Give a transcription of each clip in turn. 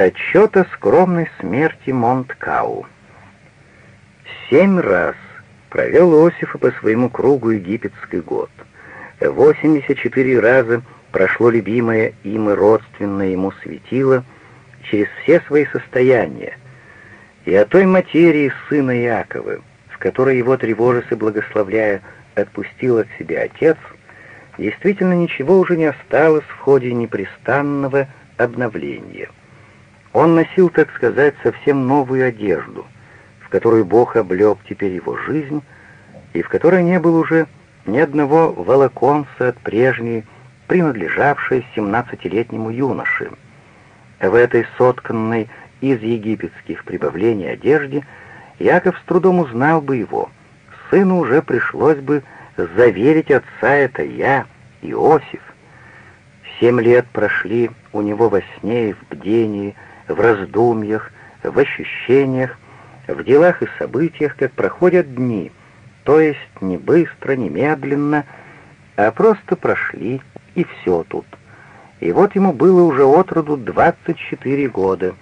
Отчет о скромной смерти Монткау. Семь раз провел Иосифа по своему кругу египетский год. 84 раза прошло любимое им и родственное ему светило через все свои состояния, и о той материи сына Иакова, в которой его тревожась и благословляя, отпустил от себя отец, действительно ничего уже не осталось в ходе непрестанного обновления — он носил, так сказать, совсем новую одежду, в которую Бог облег теперь его жизнь, и в которой не было уже ни одного волоконца от прежней, принадлежавшей семнадцатилетнему юноше. В этой сотканной из египетских прибавлений одежде Яков с трудом узнал бы его. Сыну уже пришлось бы заверить отца «это я, Иосиф». Семь лет прошли у него во сне и в бдении, в раздумьях, в ощущениях, в делах и событиях, как проходят дни, то есть не быстро, не медленно, а просто прошли, и все тут. И вот ему было уже от роду 24 года,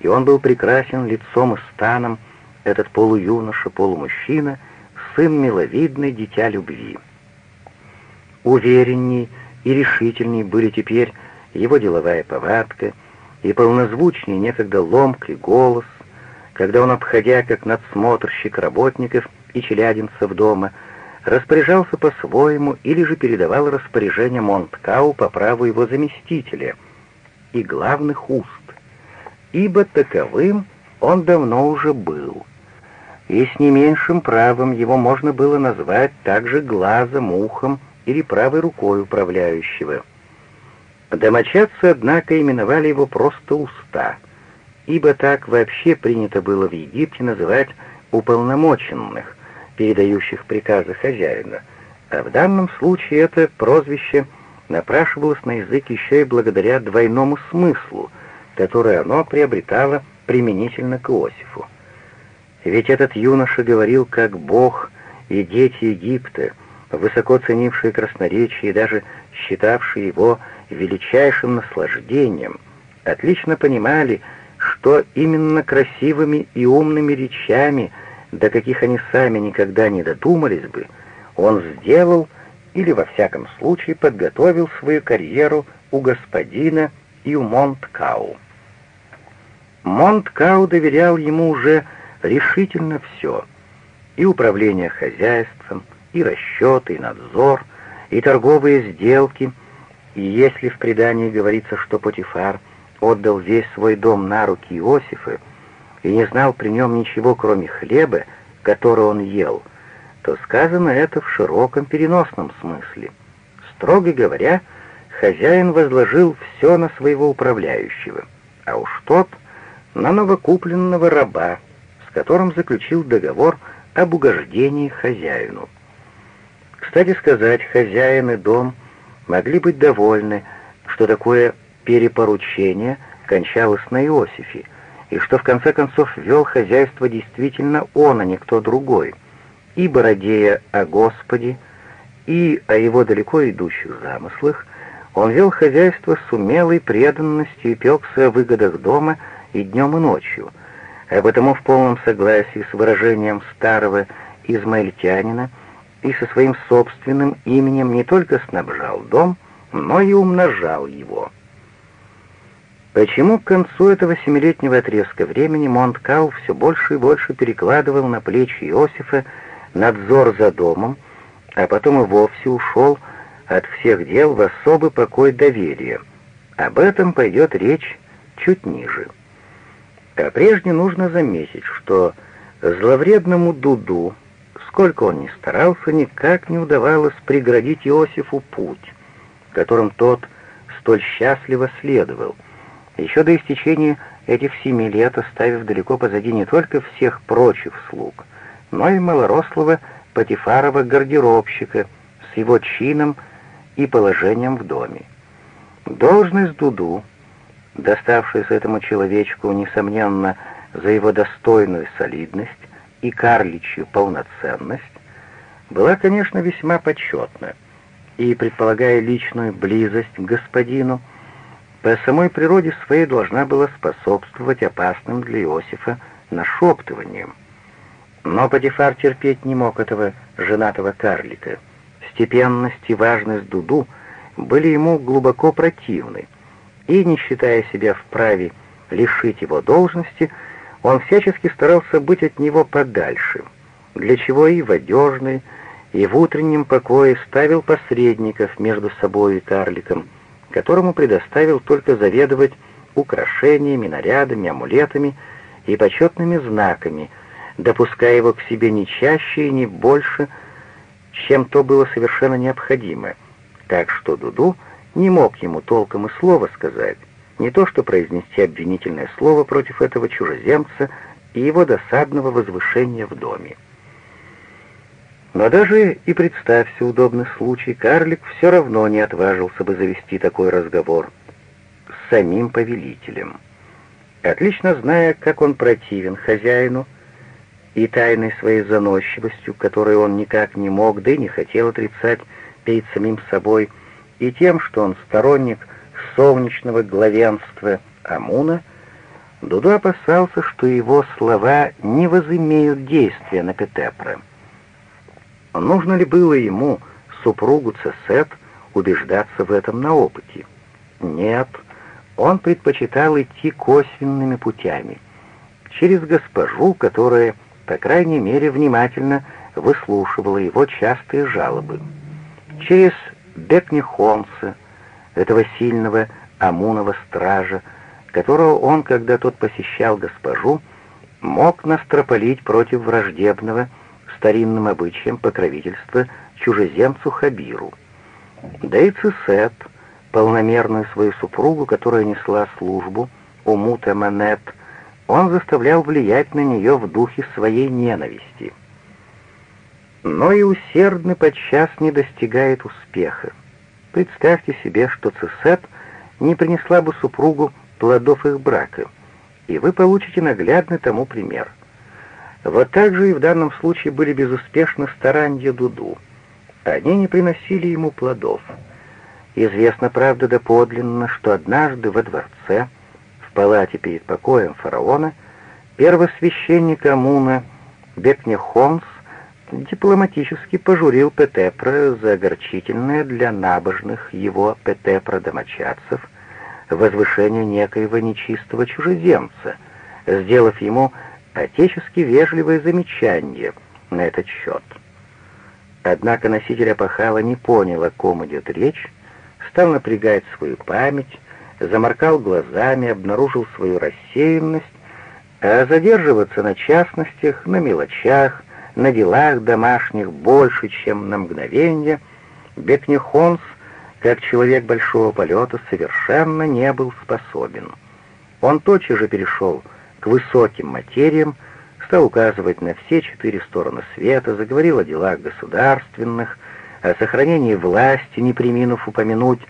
и он был прекрасен лицом и станом, этот полуюноша, полумужчина, сын миловидный, дитя любви. Уверенней и решительней были теперь его деловая повадка — и полнозвучный, некогда ломкий голос, когда он, обходя как надсмотрщик работников и челядинцев дома, распоряжался по-своему или же передавал распоряжение Монткау по праву его заместителя и главных уст, ибо таковым он давно уже был. И с не меньшим правом его можно было назвать также глазом, ухом или правой рукой управляющего — Домочадцы, однако, именовали его просто «уста», ибо так вообще принято было в Египте называть уполномоченных, передающих приказы хозяина, а в данном случае это прозвище напрашивалось на язык еще и благодаря двойному смыслу, который оно приобретало применительно к Иосифу. Ведь этот юноша говорил как бог и дети Египта, высоко ценившие красноречие и даже считавшие его величайшим наслаждением, отлично понимали, что именно красивыми и умными речами, до каких они сами никогда не додумались бы, он сделал или во всяком случае подготовил свою карьеру у господина и у Монткау. Монткау доверял ему уже решительно все, и управление хозяйством, и расчеты, и надзор, и торговые сделки — и если в предании говорится, что Потифар отдал весь свой дом на руки Иосифа и не знал при нем ничего, кроме хлеба, который он ел, то сказано это в широком переносном смысле. Строго говоря, хозяин возложил все на своего управляющего, а уж тот — на новокупленного раба, с которым заключил договор об угождении хозяину. Кстати сказать, хозяин и дом — могли быть довольны, что такое перепоручение кончалось на Иосифе, и что в конце концов вел хозяйство действительно он, а не кто другой, ибо, радея о Господе и о его далеко идущих замыслах, он вел хозяйство с умелой преданностью и пекся о выгодах дома и днем, и ночью, а потому в полном согласии с выражением старого измаильтянина — и со своим собственным именем не только снабжал дом, но и умножал его. Почему к концу этого семилетнего отрезка времени Монткау все больше и больше перекладывал на плечи Иосифа надзор за домом, а потом и вовсе ушел от всех дел в особый покой доверия? Об этом пойдет речь чуть ниже. А прежде нужно заметить, что зловредному Дуду Сколько он ни старался, никак не удавалось преградить Иосифу путь, которым тот столь счастливо следовал. Еще до истечения этих семи лет, оставив далеко позади не только всех прочих слуг, но и малорослого Патифарова гардеробщика с его чином и положением в доме. Должность Дуду, доставшаяся этому человечку, несомненно, за его достойную солидность, и карличью полноценность, была, конечно, весьма почетна, и, предполагая личную близость к господину, по самой природе своей должна была способствовать опасным для Иосифа нашептываниям. Но Патифар терпеть не мог этого женатого карлика. Степенность и важность Дуду были ему глубоко противны, и, не считая себя вправе лишить его должности, он всячески старался быть от него подальше, для чего и в одежной, и в утреннем покое ставил посредников между собой и карликом, которому предоставил только заведовать украшениями, нарядами, амулетами и почетными знаками, допуская его к себе не чаще и не больше, чем то было совершенно необходимо, так что Дуду не мог ему толком и слова сказать, не то что произнести обвинительное слово против этого чужеземца и его досадного возвышения в доме. Но даже и представься удобный случай, карлик все равно не отважился бы завести такой разговор с самим повелителем. Отлично зная, как он противен хозяину, и тайной своей заносчивостью, которой он никак не мог, да и не хотел отрицать перед самим собой, и тем, что он сторонник солнечного главенства Амуна, Дуду опасался, что его слова не возымеют действия на Петепра. Нужно ли было ему, супругу Цесет, убеждаться в этом на опыте? Нет, он предпочитал идти косвенными путями, через госпожу, которая, по крайней мере, внимательно выслушивала его частые жалобы, через Бекни Холмса, этого сильного Амунова стража, которого он, когда тот посещал госпожу, мог настропалить против враждебного старинным обычаем покровительства чужеземцу Хабиру. Да и Цисет, полномерную свою супругу, которая несла службу, Умута Манет, он заставлял влиять на нее в духе своей ненависти. Но и усердный подчас не достигает успеха. Представьте себе, что Цесет не принесла бы супругу плодов их брака, и вы получите наглядный тому пример. Вот так же и в данном случае были безуспешны старания Дуду. Они не приносили ему плодов. Известно, правда, доподлинно, что однажды во дворце, в палате перед покоем фараона, первосвященник Амуна Бекнехонс дипломатически пожурил Петепра за огорчительное для набожных его Петепра-домочадцев возвышение некоего нечистого чужеземца, сделав ему отечески вежливое замечание на этот счет. Однако носитель опахала не понял, о ком идет речь, стал напрягать свою память, заморкал глазами, обнаружил свою рассеянность, а задерживаться на частностях, на мелочах, на делах домашних больше, чем на мгновение, Бекнехонс, как человек большого полета, совершенно не был способен. Он тотчас же перешел к высоким материям, стал указывать на все четыре стороны света, заговорил о делах государственных, о сохранении власти, не приминув упомянуть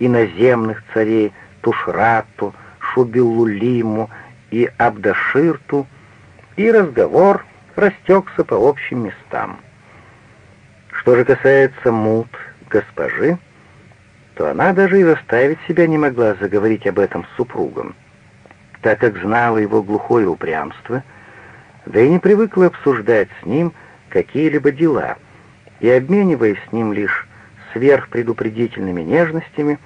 иноземных царей Тушрату, Шубиллулиму и Абдаширту, и разговор растекся по общим местам. Что же касается мут госпожи, то она даже и заставить себя не могла заговорить об этом с супругом, так как знала его глухое упрямство, да и не привыкла обсуждать с ним какие-либо дела, и, обмениваясь с ним лишь сверхпредупредительными нежностями,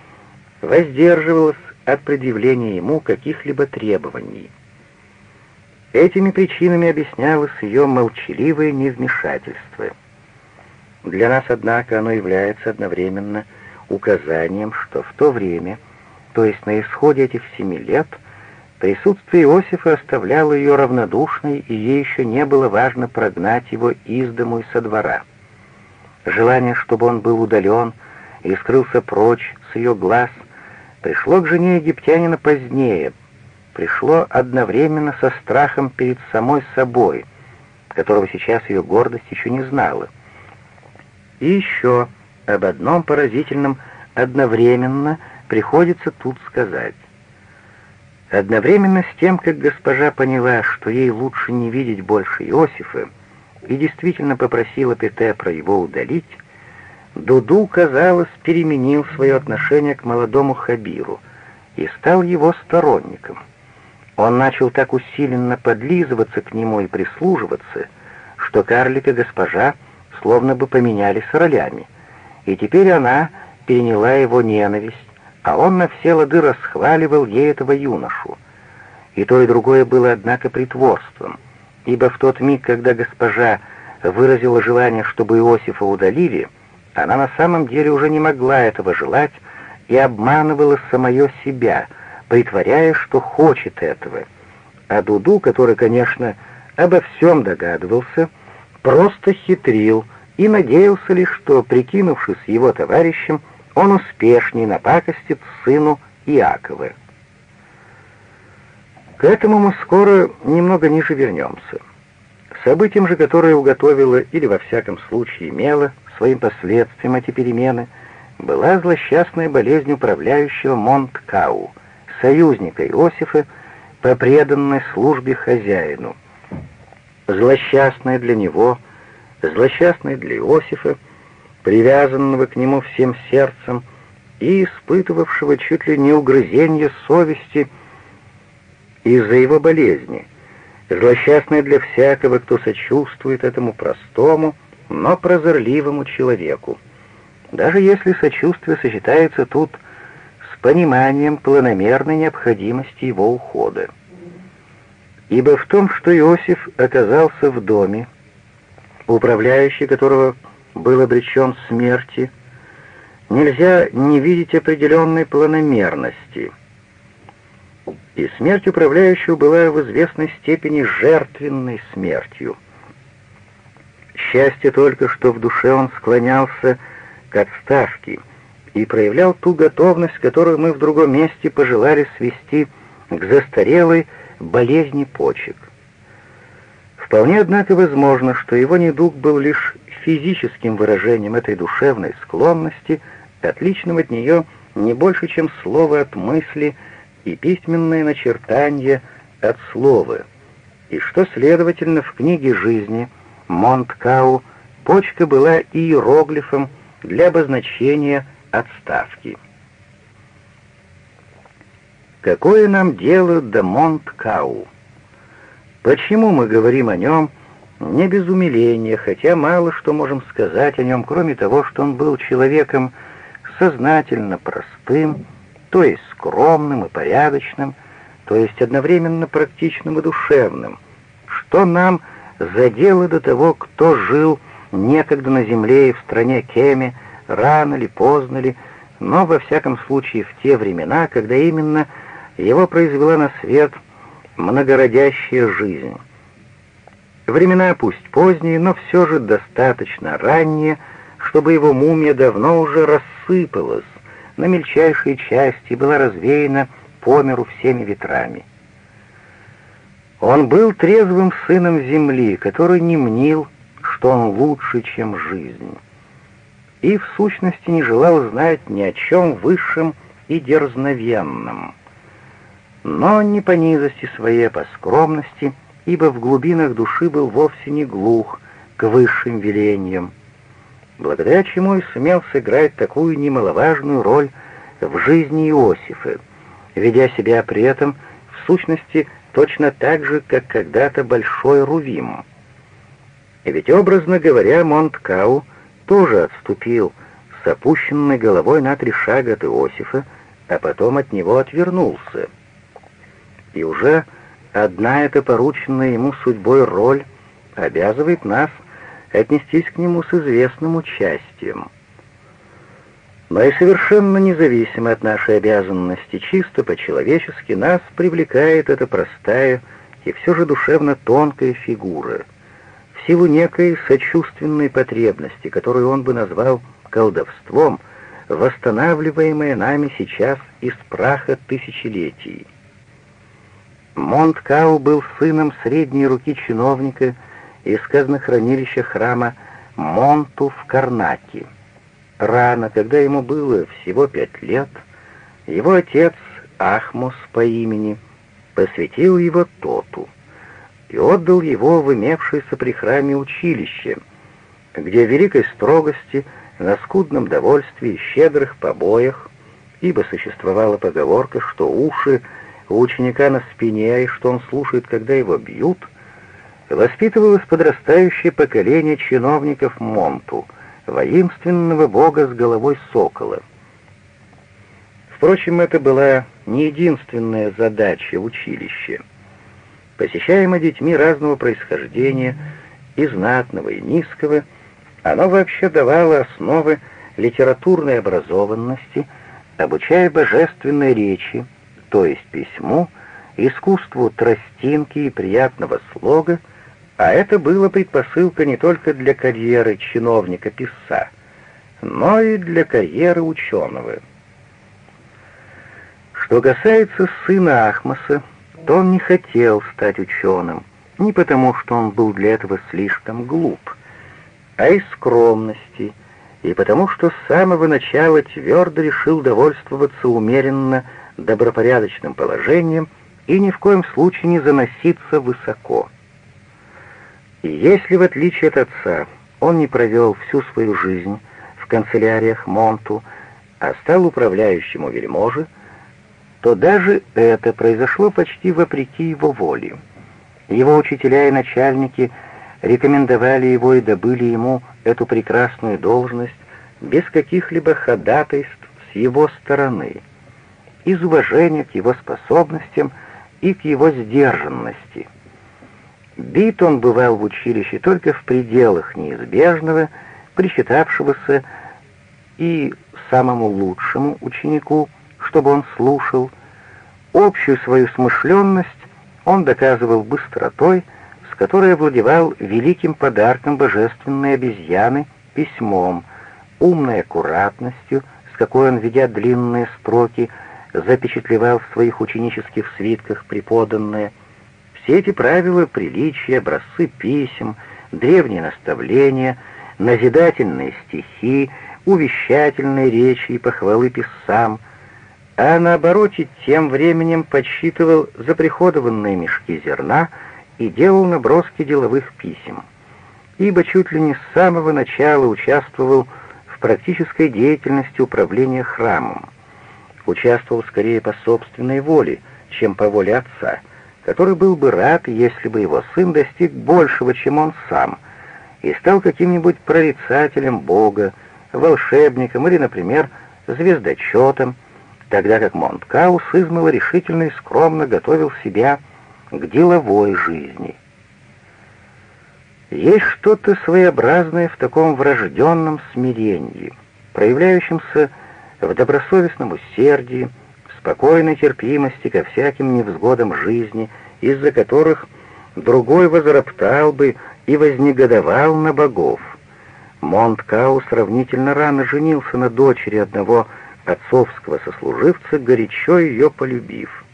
воздерживалась от предъявления ему каких-либо требований. Этими причинами объяснялось ее молчаливое невмешательство. Для нас, однако, оно является одновременно указанием, что в то время, то есть на исходе этих семи лет, присутствие Иосифа оставляло ее равнодушной, и ей еще не было важно прогнать его из дому и со двора. Желание, чтобы он был удален и скрылся прочь с ее глаз, пришло к жене египтянина позднее, пришло одновременно со страхом перед самой собой, которого сейчас ее гордость еще не знала. И еще об одном поразительном одновременно приходится тут сказать. Одновременно с тем, как госпожа поняла, что ей лучше не видеть больше Иосифа, и действительно попросила Петепра его удалить, Дуду, казалось, переменил свое отношение к молодому Хабиру — и стал его сторонником. Он начал так усиленно подлизываться к нему и прислуживаться, что карлик и госпожа словно бы поменялись ролями, и теперь она переняла его ненависть, а он на все лады расхваливал ей этого юношу. И то, и другое было, однако, притворством, ибо в тот миг, когда госпожа выразила желание, чтобы Иосифа удалили, она на самом деле уже не могла этого желать и обманывала самое себя, притворяя, что хочет этого. А Дуду, который, конечно, обо всем догадывался, просто хитрил и надеялся лишь, что, прикинувшись его товарищем, он успешнее напакостит сыну Иакова. К этому мы скоро немного ниже вернемся. Событием же, которое уготовило или во всяком случае имело своим последствием эти перемены, была злосчастная болезнь управляющего Монткау, союзника Иосифа по преданной службе хозяину. Злосчастная для него, злосчастная для Иосифа, привязанного к нему всем сердцем и испытывавшего чуть ли не угрызение совести из-за его болезни, злосчастная для всякого, кто сочувствует этому простому, но прозорливому человеку, даже если сочувствие сочетается тут пониманием планомерной необходимости его ухода. Ибо в том, что Иосиф оказался в доме, управляющий которого был обречен смерти, нельзя не видеть определенной планомерности. И смерть управляющего была в известной степени жертвенной смертью. Счастье только, что в душе он склонялся к отставке и проявлял ту готовность, которую мы в другом месте пожелали свести к застарелой болезни почек. Вполне, однако, возможно, что его недуг был лишь физическим выражением этой душевной склонности, отличным от нее не больше, чем слово от мысли и письменное начертание от слова, и что, следовательно, в книге жизни Монткау почка была иероглифом для обозначения отставки. Какое нам дело до Монткау? Почему мы говорим о нем не без умиления, хотя мало что можем сказать о нем, кроме того, что он был человеком сознательно простым, то есть скромным и порядочным, то есть одновременно практичным и душевным, что нам задело до того, кто жил некогда на земле и в стране Кеме, рано ли, поздно ли, но во всяком случае в те времена, когда именно его произвела на свет многородящая жизнь. Времена пусть поздние, но все же достаточно ранние, чтобы его мумия давно уже рассыпалась на мельчайшие части и была развеяна по миру всеми ветрами. Он был трезвым сыном земли, который не мнил, что он лучше, чем жизнь, и в сущности не желал знать ни о чем высшем и дерзновенном но не по низости своей, а по скромности, ибо в глубинах души был вовсе не глух к высшим велениям, благодаря чему и сумел сыграть такую немаловажную роль в жизни Иосифа, ведя себя при этом в сущности точно так же, как когда-то Большой Рувим. Ведь, образно говоря, Монткау тоже отступил с опущенной головой на три шага от Иосифа, а потом от него отвернулся — и уже одна эта порученная ему судьбой роль обязывает нас отнестись к нему с известным участием. Но и совершенно независимо от нашей обязанности, чисто по-человечески. Нас привлекает эта простая и все же душевно тонкая фигура, силу некой сочувственной потребности, которую он бы назвал колдовством, восстанавливаемое нами сейчас из праха тысячелетий. Монткау был сыном средней руки чиновника из казнохранилища храма Монту в Карнаке. Рано, когда ему было всего пять лет, его отец Ахмус по имени посвятил его Тоту и отдал его в имевшееся при храме училище, где великой строгости, на скудном довольстве и щедрых побоях ибо существовала поговорка, что уши у ученика на спине, и что он слушает, когда его бьют, воспитывалось подрастающее поколение чиновников Монту, воинственного бога с головой сокола. Впрочем, это была не единственная задача училища. Посещаемое детьми разного происхождения, и знатного, и низкого, оно вообще давало основы литературной образованности, обучая божественной речи, то есть письму, искусству тростинки и приятного слога, а это было предпосылка не только для карьеры чиновника-писца, но и для карьеры ученого. Что касается сына Ахмаса, то он не хотел стать ученым, не потому, что он был для этого слишком глуп, а из скромности, и потому, что с самого начала твердо решил довольствоваться умеренно добропорядочным положением и ни в коем случае не заноситься высоко. И если, в отличие от отца, он не провел всю свою жизнь в канцеляриях Монту, а стал управляющим у вельможи, то даже это произошло почти вопреки его воле. Его учителя и начальники рекомендовали его и добыли ему эту прекрасную должность без каких-либо ходатайств с его стороны, из уважения к его способностям и к его сдержанности. Бит он бывал в училище только в пределах неизбежного, присчитавшегося и самому лучшему ученику, чтобы он слушал. Общую свою смышленность он доказывал быстротой, с которой овладевал великим подарком божественной обезьяны письмом, умной аккуратностью, с какой он, ведя длинные строки, запечатлевал в своих ученических свитках преподанные. Все эти правила приличия, образцы писем, древние наставления, назидательные стихи, увещательные речи и похвалы писцам — а на обороте тем временем подсчитывал заприходованные мешки зерна и делал наброски деловых писем, ибо чуть ли не с самого начала участвовал в практической деятельности управления храмом. Участвовал скорее по собственной воле, чем по воле отца, который был бы рад, если бы его сын достиг большего, чем он сам, и стал каким-нибудь прорицателем Бога, волшебником или, например, звездочетом, тогда как Монткаус измыло решительно и скромно готовил себя к деловой жизни. Есть что-то своеобразное в таком врожденном смирении, проявляющемся в добросовестном усердии, спокойной терпимости ко всяким невзгодам жизни, из-за которых другой возроптал бы и вознегодовал на богов. Монткау сравнительно рано женился на дочери одного отцовского сослуживца, горячо ее полюбив.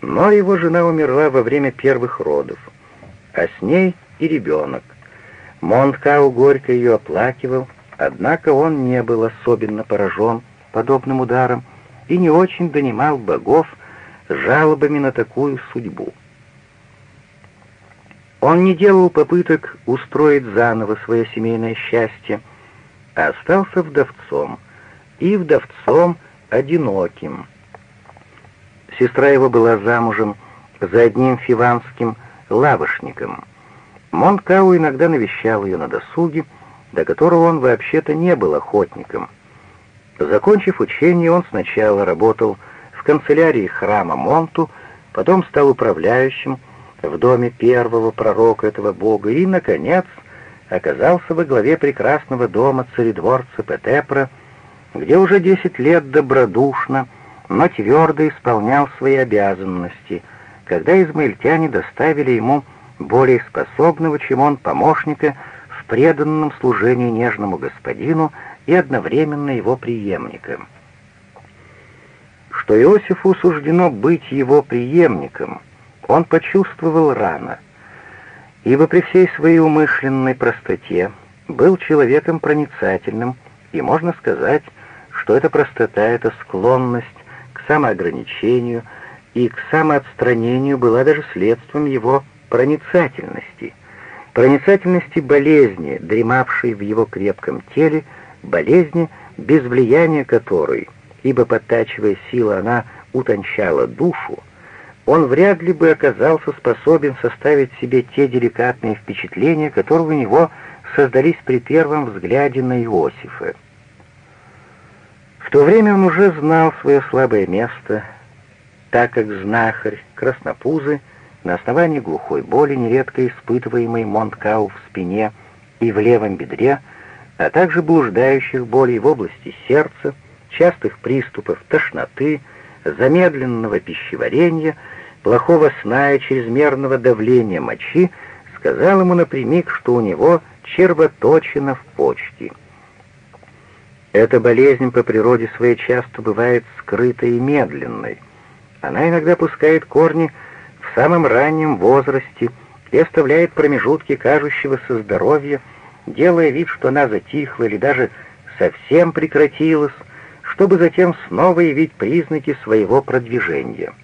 Но его жена умерла во время первых родов, а с ней и ребенок. Монткау горько ее оплакивал, однако он не был особенно поражен подобным ударом и не очень донимал богов жалобами на такую судьбу. Он не делал попыток устроить заново свое семейное счастье, а остался вдовцом — и вдовцом одиноким. Сестра его была замужем за одним фиванским лавошником. Монкау иногда навещал ее на досуге, до которого он вообще-то не был охотником. Закончив учение, он сначала работал в канцелярии храма Монту, потом стал управляющим в доме первого пророка этого бога и, наконец, оказался во главе прекрасного дома царедворца Петепра, где уже десять лет добродушно, но твердо исполнял свои обязанности, когда измаильтяне доставили ему более способного, чем он, помощника в преданном служении нежному господину и одновременно его преемником. Что Иосифу суждено быть его преемником, он почувствовал рано, ибо при всей своей умышленной простоте был человеком проницательным и, можно сказать, что эта простота, эта склонность к самоограничению и к самоотстранению была даже следствием его проницательности, проницательности болезни, дремавшей в его крепком теле, болезни, без влияния которой ибо, подтачивая силы, она утончала душу, он вряд ли бы оказался способен составить себе те деликатные впечатления, которые у него создались при первом взгляде на Иосифа. То время он уже знал свое слабое место, так как знахарь краснопузы на основании глухой боли, нередко испытываемой Монткау в спине и в левом бедре, а также блуждающих болей в области сердца, частых приступов тошноты, замедленного пищеварения, плохого сна и чрезмерного давления мочи, сказал ему напрямик, что у него червоточина в почке. Эта болезнь по природе своей часто бывает скрытой и медленной. Она иногда пускает корни в самом раннем возрасте и оставляет промежутки кажущегося здоровья, делая вид, что она затихла или даже совсем прекратилась, чтобы затем снова явить признаки своего продвижения.